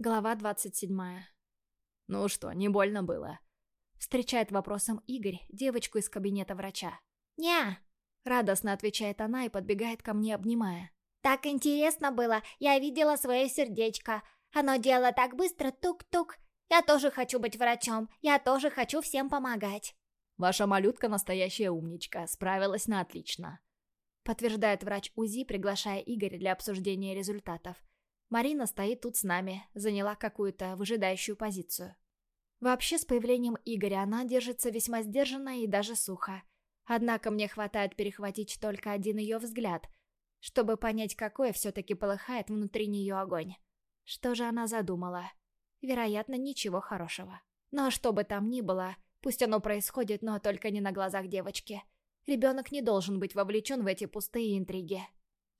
Глава 27. «Ну что, не больно было?» Встречает вопросом Игорь, девочку из кабинета врача. «Не!» Радостно отвечает она и подбегает ко мне, обнимая. «Так интересно было, я видела свое сердечко. Оно делало так быстро, тук-тук. Я тоже хочу быть врачом, я тоже хочу всем помогать». «Ваша малютка настоящая умничка, справилась на отлично», подтверждает врач УЗИ, приглашая Игоря для обсуждения результатов. Марина стоит тут с нами, заняла какую-то выжидающую позицию. Вообще, с появлением Игоря она держится весьма сдержанно и даже сухо. Однако мне хватает перехватить только один ее взгляд, чтобы понять, какой все-таки полыхает внутри нее огонь. Что же она задумала? Вероятно, ничего хорошего. Но что бы там ни было, пусть оно происходит, но только не на глазах девочки. Ребенок не должен быть вовлечен в эти пустые интриги.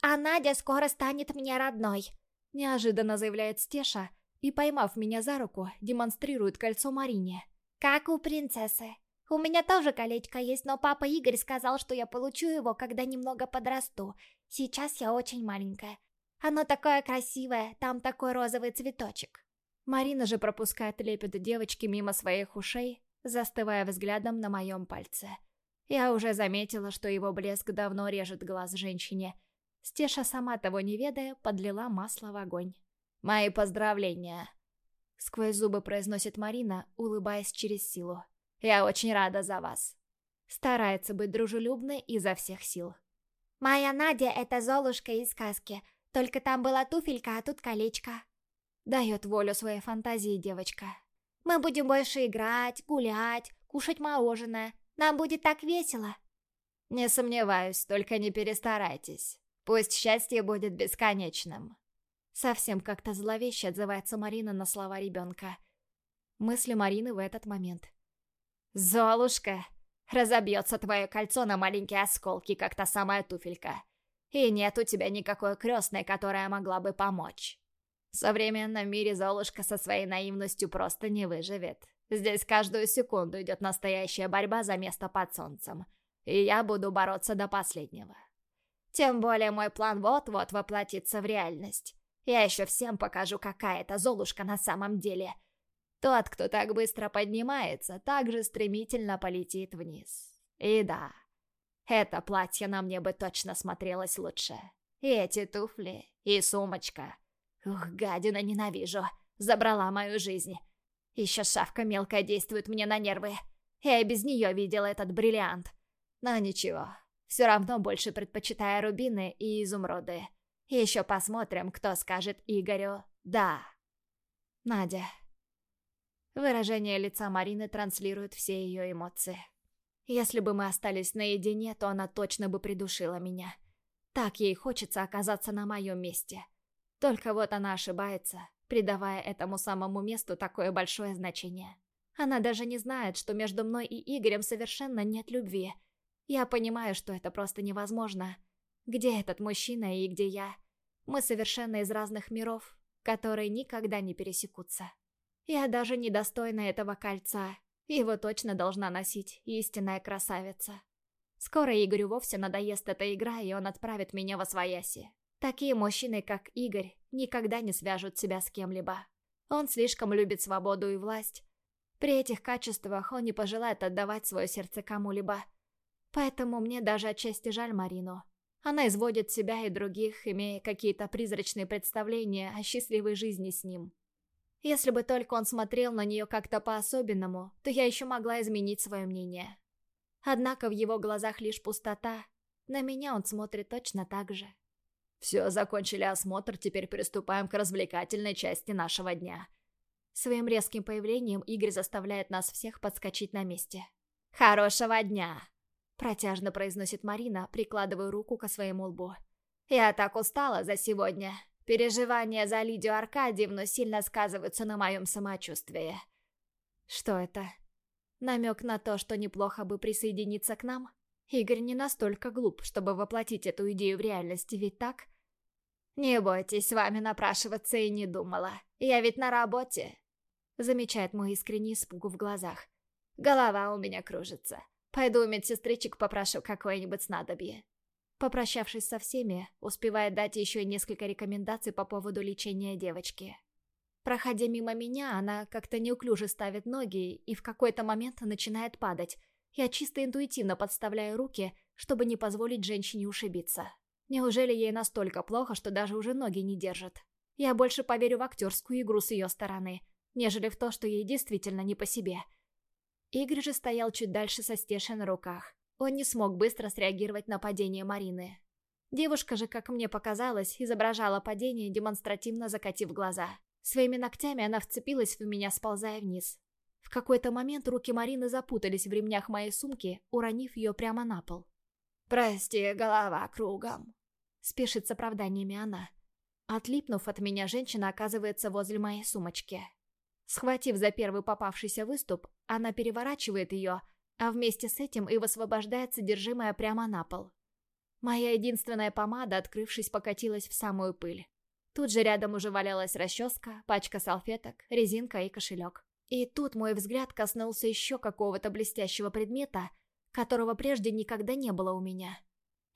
«А Надя скоро станет мне родной», Неожиданно заявляет Стеша и, поймав меня за руку, демонстрирует кольцо Марине. «Как у принцессы. У меня тоже колечко есть, но папа Игорь сказал, что я получу его, когда немного подрасту. Сейчас я очень маленькая. Оно такое красивое, там такой розовый цветочек». Марина же пропускает лепет девочки мимо своих ушей, застывая взглядом на моем пальце. Я уже заметила, что его блеск давно режет глаз женщине – Стеша, сама того не ведая, подлила масло в огонь. «Мои поздравления!» Сквозь зубы произносит Марина, улыбаясь через силу. «Я очень рада за вас!» Старается быть дружелюбной изо всех сил. «Моя Надя — это Золушка из сказки. Только там была туфелька, а тут колечко». Дает волю своей фантазии девочка. «Мы будем больше играть, гулять, кушать мороженое. Нам будет так весело». «Не сомневаюсь, только не перестарайтесь». Пусть счастье будет бесконечным. Совсем как-то зловеще отзывается Марина на слова ребенка. Мысли Марины в этот момент. «Золушка, разобьется твое кольцо на маленькие осколки, как та самая туфелька. И нет у тебя никакой крестной, которая могла бы помочь. В современном мире Золушка со своей наивностью просто не выживет. Здесь каждую секунду идет настоящая борьба за место под солнцем. И я буду бороться до последнего. Тем более мой план вот-вот воплотится в реальность. Я еще всем покажу, какая это Золушка на самом деле. Тот, кто так быстро поднимается, так же стремительно полетит вниз. И да, это платье на мне бы точно смотрелось лучше. И эти туфли, и сумочка. Ух, гадина, ненавижу. Забрала мою жизнь. Еще шавка мелкая действует мне на нервы. Я и без нее видела этот бриллиант. Но ничего, все равно больше предпочитаю рубины и изумруды. Еще посмотрим, кто скажет Игорю «да». Надя. Выражение лица Марины транслирует все ее эмоции. Если бы мы остались наедине, то она точно бы придушила меня. Так ей хочется оказаться на моем месте. Только вот она ошибается, придавая этому самому месту такое большое значение. Она даже не знает, что между мной и Игорем совершенно нет любви – я понимаю, что это просто невозможно. Где этот мужчина и где я? Мы совершенно из разных миров, которые никогда не пересекутся. Я даже недостойна этого кольца. Его точно должна носить истинная красавица. Скоро Игорю вовсе надоест эта игра, и он отправит меня во свояси. Такие мужчины, как Игорь, никогда не свяжут себя с кем-либо. Он слишком любит свободу и власть. При этих качествах он не пожелает отдавать свое сердце кому-либо. Поэтому мне даже отчасти жаль Марину. Она изводит себя и других, имея какие-то призрачные представления о счастливой жизни с ним. Если бы только он смотрел на нее как-то по-особенному, то я еще могла изменить свое мнение. Однако в его глазах лишь пустота. На меня он смотрит точно так же. «Все, закончили осмотр, теперь приступаем к развлекательной части нашего дня». Своим резким появлением Игорь заставляет нас всех подскочить на месте. «Хорошего дня!» Протяжно произносит Марина, прикладывая руку к своему лбу. «Я так устала за сегодня. Переживания за Лидию Аркадьевну сильно сказываются на моем самочувствии». «Что это? Намек на то, что неплохо бы присоединиться к нам? Игорь не настолько глуп, чтобы воплотить эту идею в реальности, ведь так?» «Не бойтесь, с вами напрашиваться и не думала. Я ведь на работе», — замечает мой искренний испуг в глазах. «Голова у меня кружится. Пойду у медсестричек попрошу какое-нибудь снадобье». Попрощавшись со всеми, успевает дать еще несколько рекомендаций по поводу лечения девочки. Проходя мимо меня, она как-то неуклюже ставит ноги и в какой-то момент начинает падать. Я чисто интуитивно подставляю руки, чтобы не позволить женщине ушибиться. Неужели ей настолько плохо, что даже уже ноги не держит? Я больше поверю в актерскую игру с ее стороны, нежели в то, что ей действительно не по себе. Игорь же стоял чуть дальше со стешей на руках. Он не смог быстро среагировать на падение Марины. Девушка же, как мне показалось, изображала падение, демонстративно закатив глаза. Своими ногтями она вцепилась в меня, сползая вниз. В какой-то момент руки Марины запутались в ремнях моей сумки, уронив ее прямо на пол. «Прости, голова кругом», — спешит с оправданиями она. Отлипнув от меня, женщина оказывается возле моей сумочки. Схватив за первый попавшийся выступ, она переворачивает ее, а вместе с этим и высвобождает содержимое прямо на пол. Моя единственная помада, открывшись, покатилась в самую пыль. Тут же рядом уже валялась расческа, пачка салфеток, резинка и кошелек. И тут мой взгляд коснулся еще какого-то блестящего предмета, которого прежде никогда не было у меня.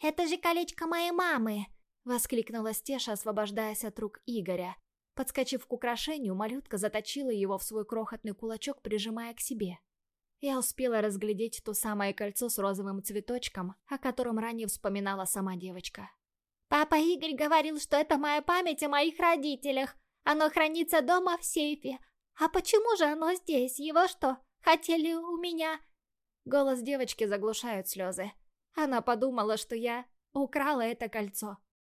«Это же колечко моей мамы!» Воскликнула Стеша, освобождаясь от рук Игоря. Подскочив к украшению, малютка заточила его в свой крохотный кулачок, прижимая к себе. Я успела разглядеть то самое кольцо с розовым цветочком, о котором ранее вспоминала сама девочка. «Папа Игорь говорил, что это моя память о моих родителях. Оно хранится дома в сейфе. А почему же оно здесь? Его что, хотели у меня?» Голос девочки заглушают слезы. Она подумала, что я украла это кольцо.